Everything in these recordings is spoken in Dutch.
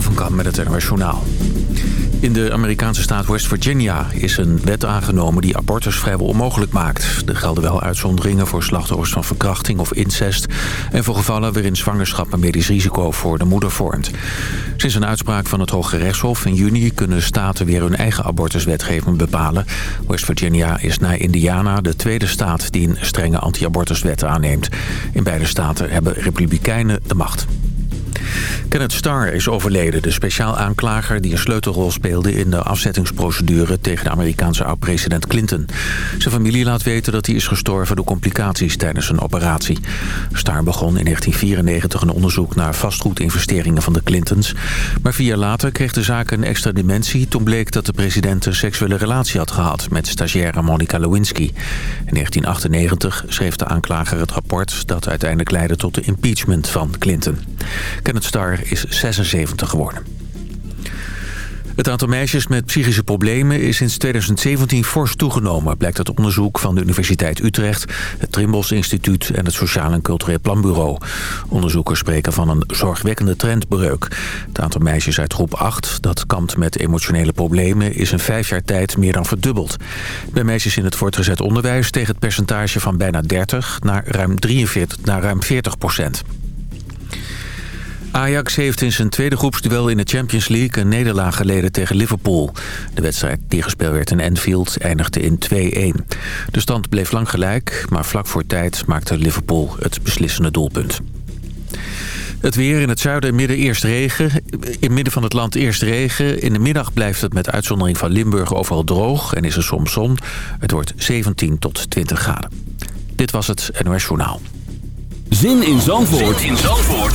Van Kam met het Journaal. In de Amerikaanse staat West Virginia is een wet aangenomen die abortus vrijwel onmogelijk maakt. Er gelden wel uitzonderingen voor slachtoffers van verkrachting of incest... en voor gevallen waarin zwangerschap een medisch risico voor de moeder vormt. Sinds een uitspraak van het Hoge Rechtshof in juni kunnen staten weer hun eigen abortuswetgeving bepalen. West Virginia is na Indiana de tweede staat die een strenge anti-abortuswet aanneemt. In beide staten hebben republikeinen de macht. Kenneth Starr is overleden, de speciaal aanklager die een sleutelrol speelde in de afzettingsprocedure tegen de Amerikaanse oud-president Clinton. Zijn familie laat weten dat hij is gestorven door complicaties tijdens een operatie. Starr begon in 1994 een onderzoek naar vastgoedinvesteringen van de Clintons. Maar vier jaar later kreeg de zaak een extra dimensie toen bleek dat de president een seksuele relatie had gehad met stagiaire Monica Lewinsky. In 1998 schreef de aanklager het rapport dat uiteindelijk leidde tot de impeachment van Clinton. Starr is 76 geworden. Het aantal meisjes met psychische problemen is sinds 2017 fors toegenomen... blijkt uit onderzoek van de Universiteit Utrecht, het Trimbos Instituut... en het Sociaal en Cultureel Planbureau. Onderzoekers spreken van een zorgwekkende trendbreuk. Het aantal meisjes uit groep 8 dat kampt met emotionele problemen... is in vijf jaar tijd meer dan verdubbeld. Bij meisjes in het voortgezet onderwijs tegen het percentage van bijna 30 naar ruim, 43, naar ruim 40 procent. Ajax heeft in zijn tweede groepsduel in de Champions League... een nederlaag geleden tegen Liverpool. De wedstrijd die gespeeld werd in Anfield eindigde in 2-1. De stand bleef lang gelijk, maar vlak voor tijd maakte Liverpool het beslissende doelpunt. Het weer in het zuiden en midden eerst regen. In het midden van het land eerst regen. In de middag blijft het met uitzondering van Limburg overal droog en is er soms zon. Het wordt 17 tot 20 graden. Dit was het NOS Journaal. Zin in Zandvoort, zin in Zandvoort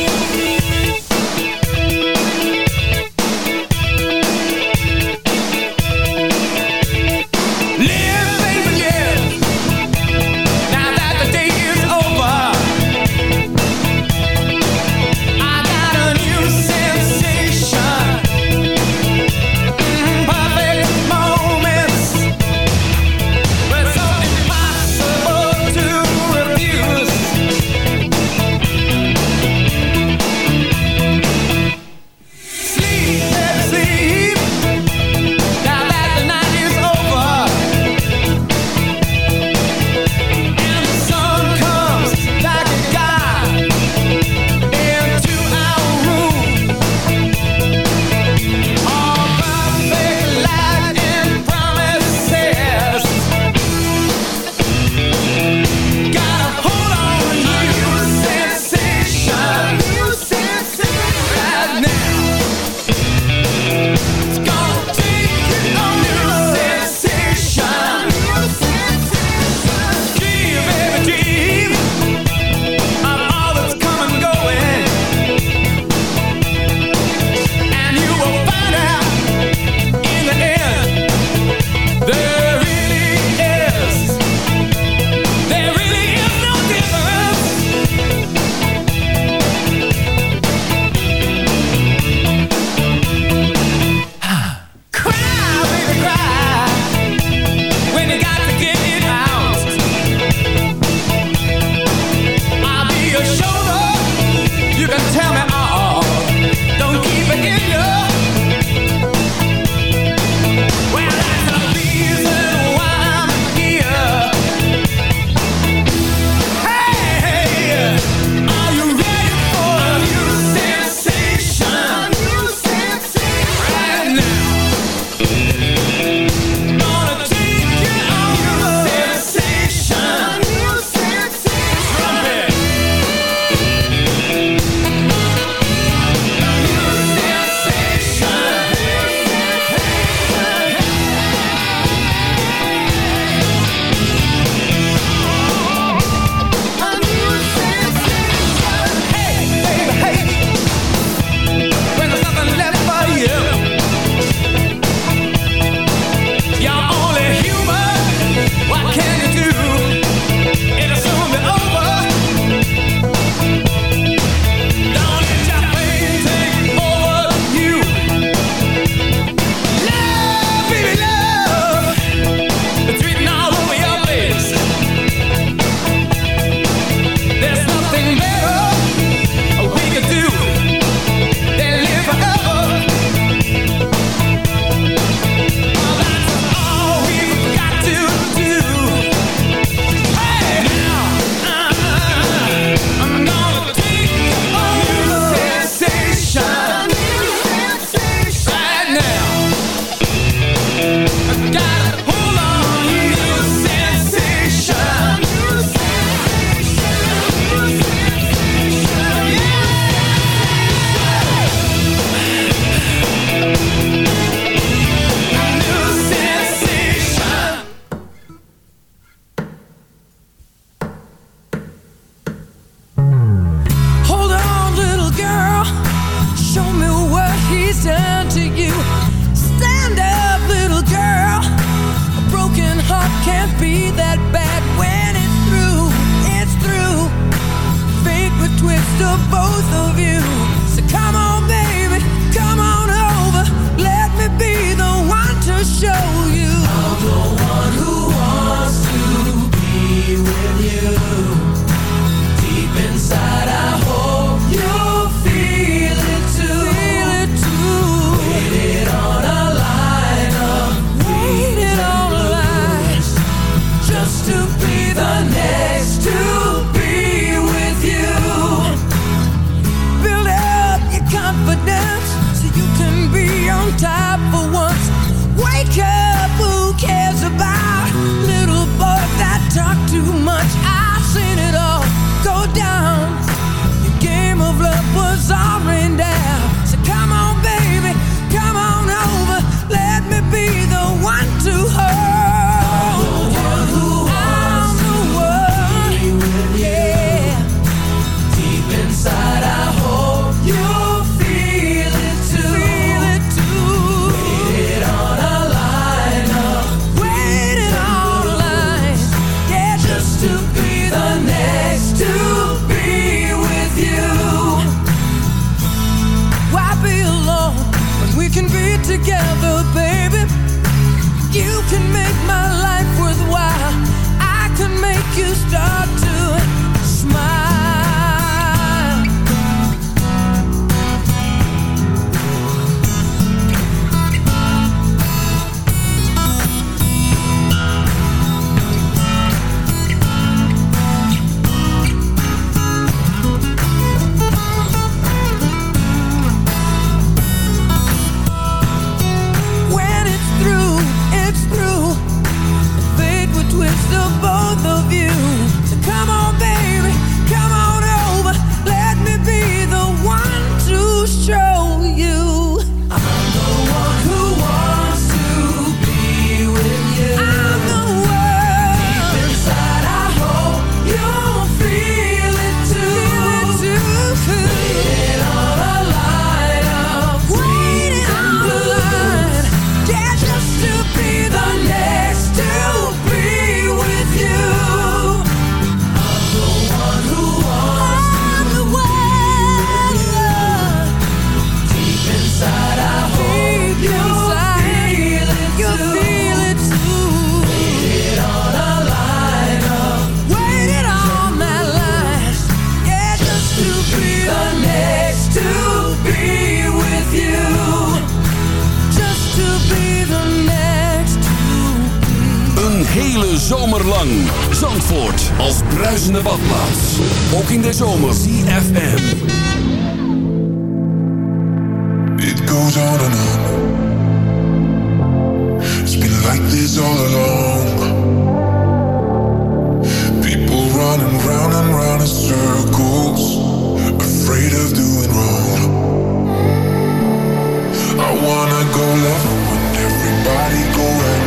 wanna go left when everybody go right.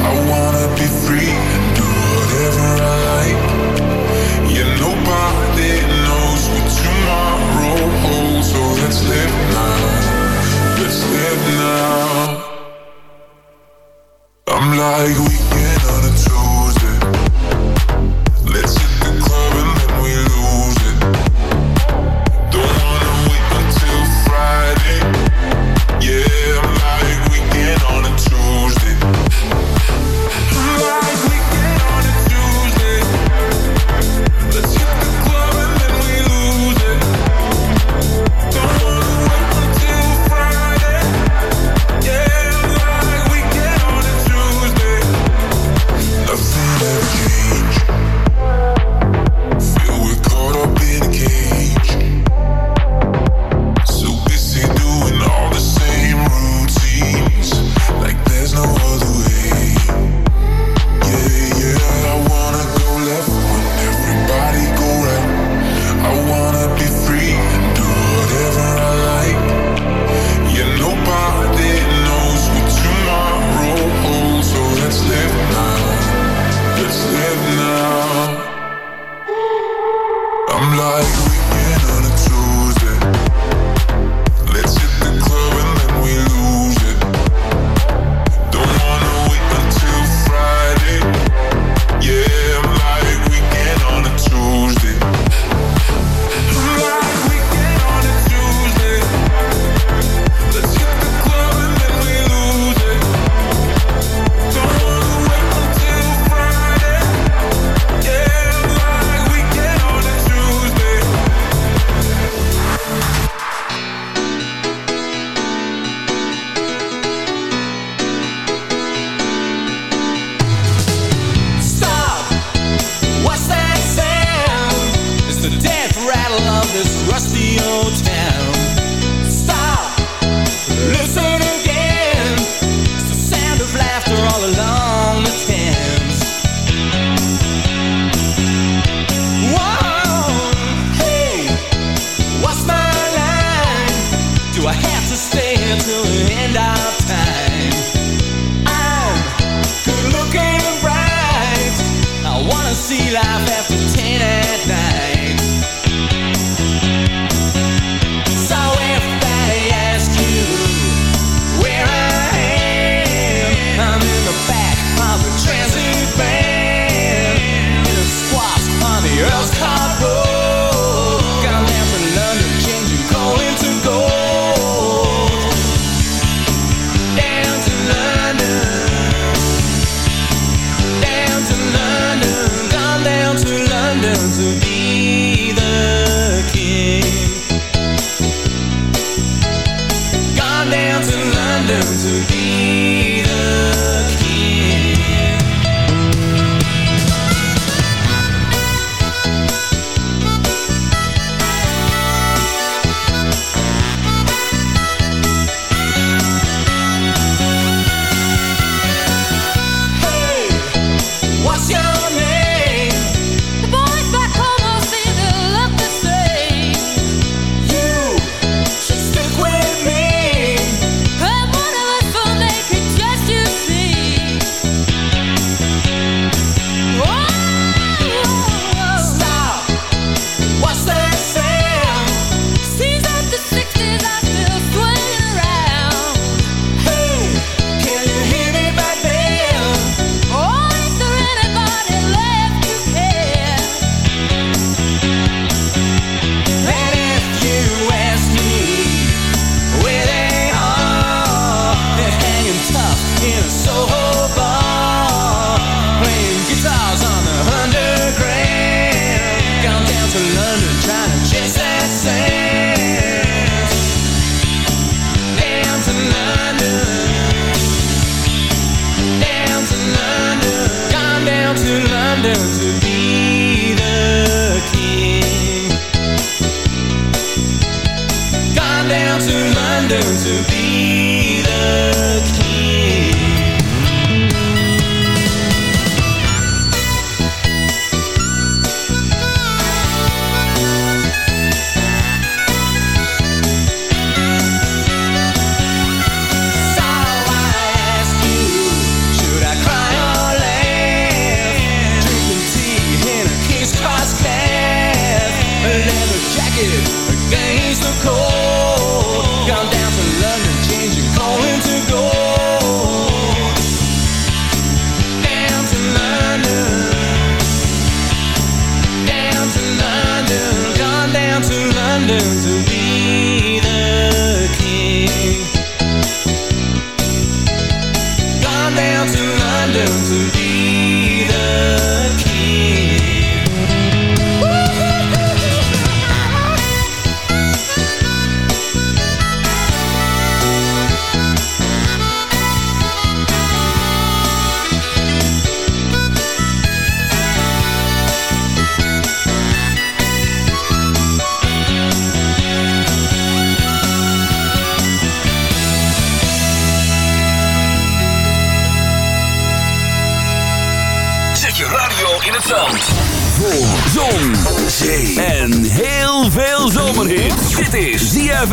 I wanna be free and do whatever I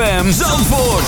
ZFM Zandvoort.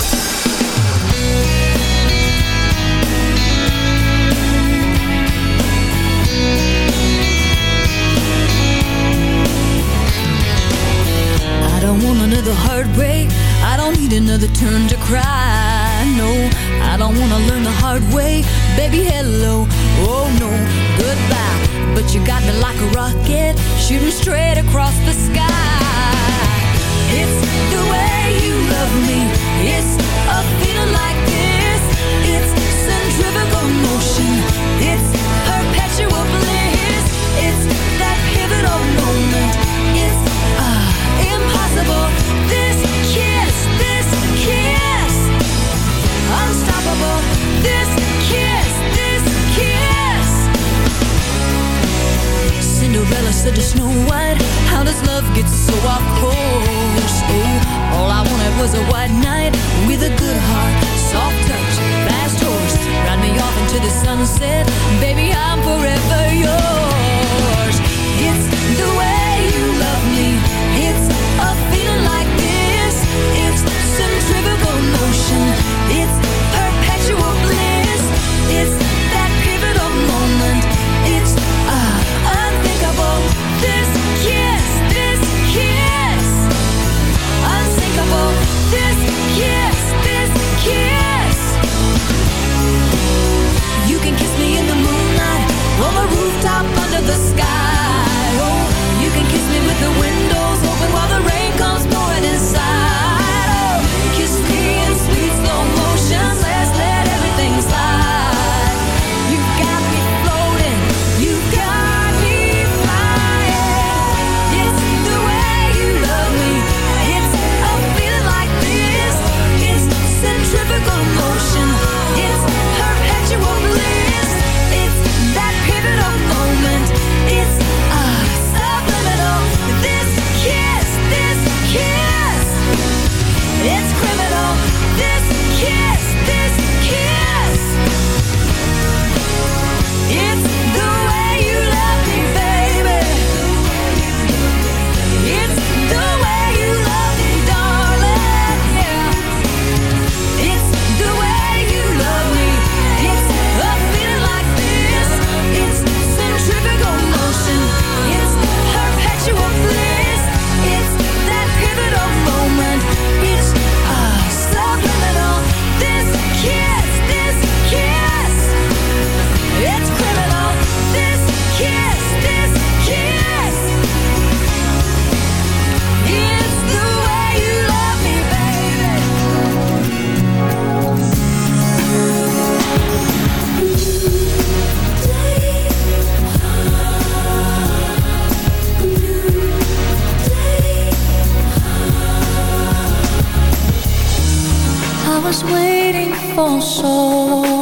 was waiting for so long.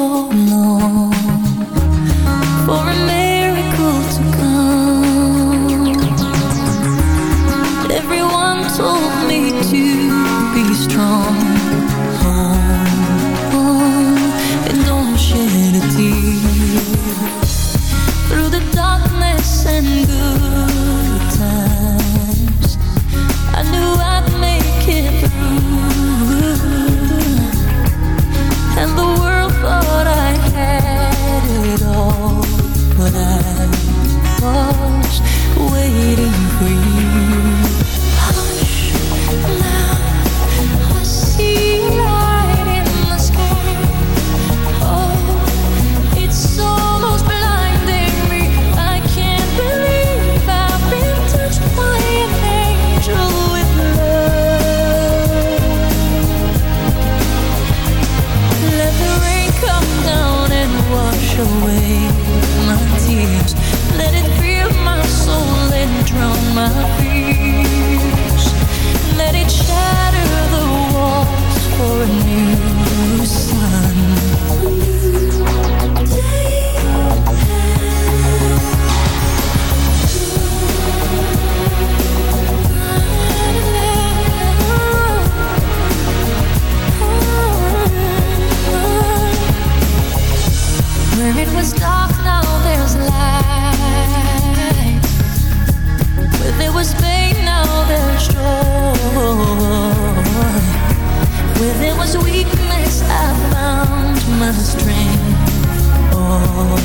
my strength. All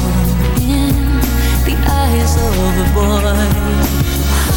in the eyes of a boy.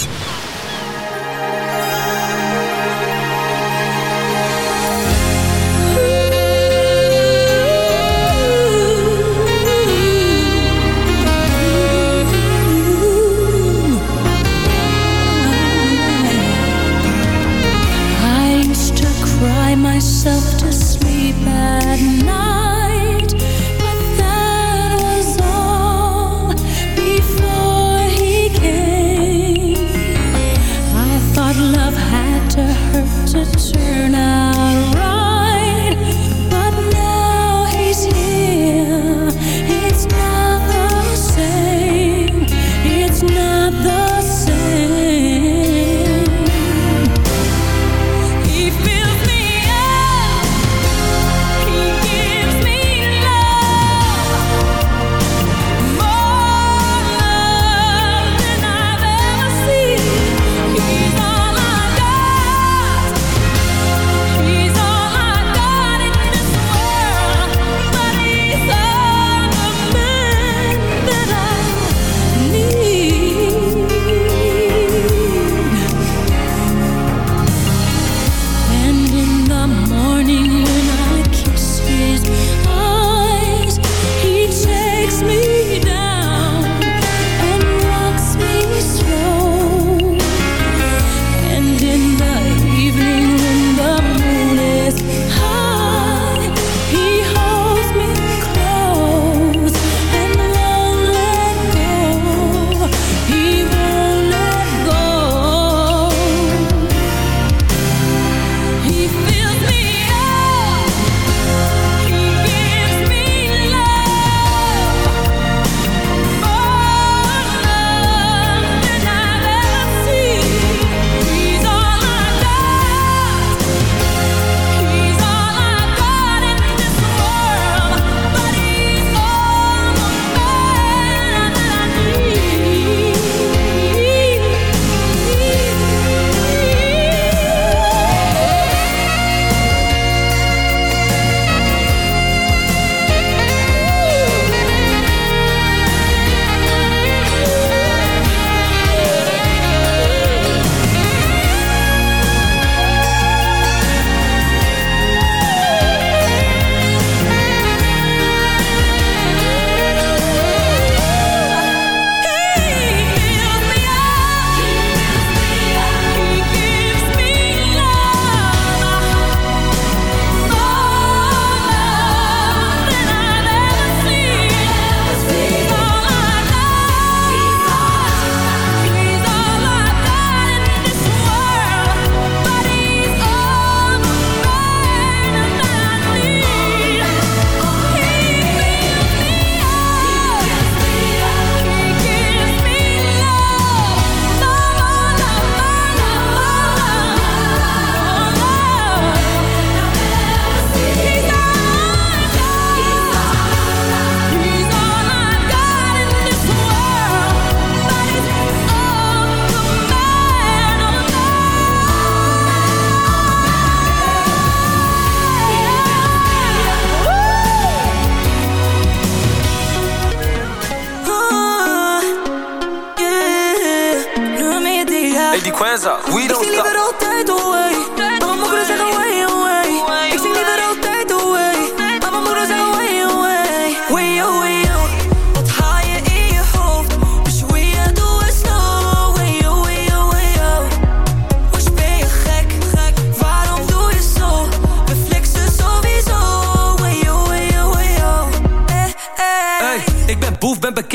up. We don't stop.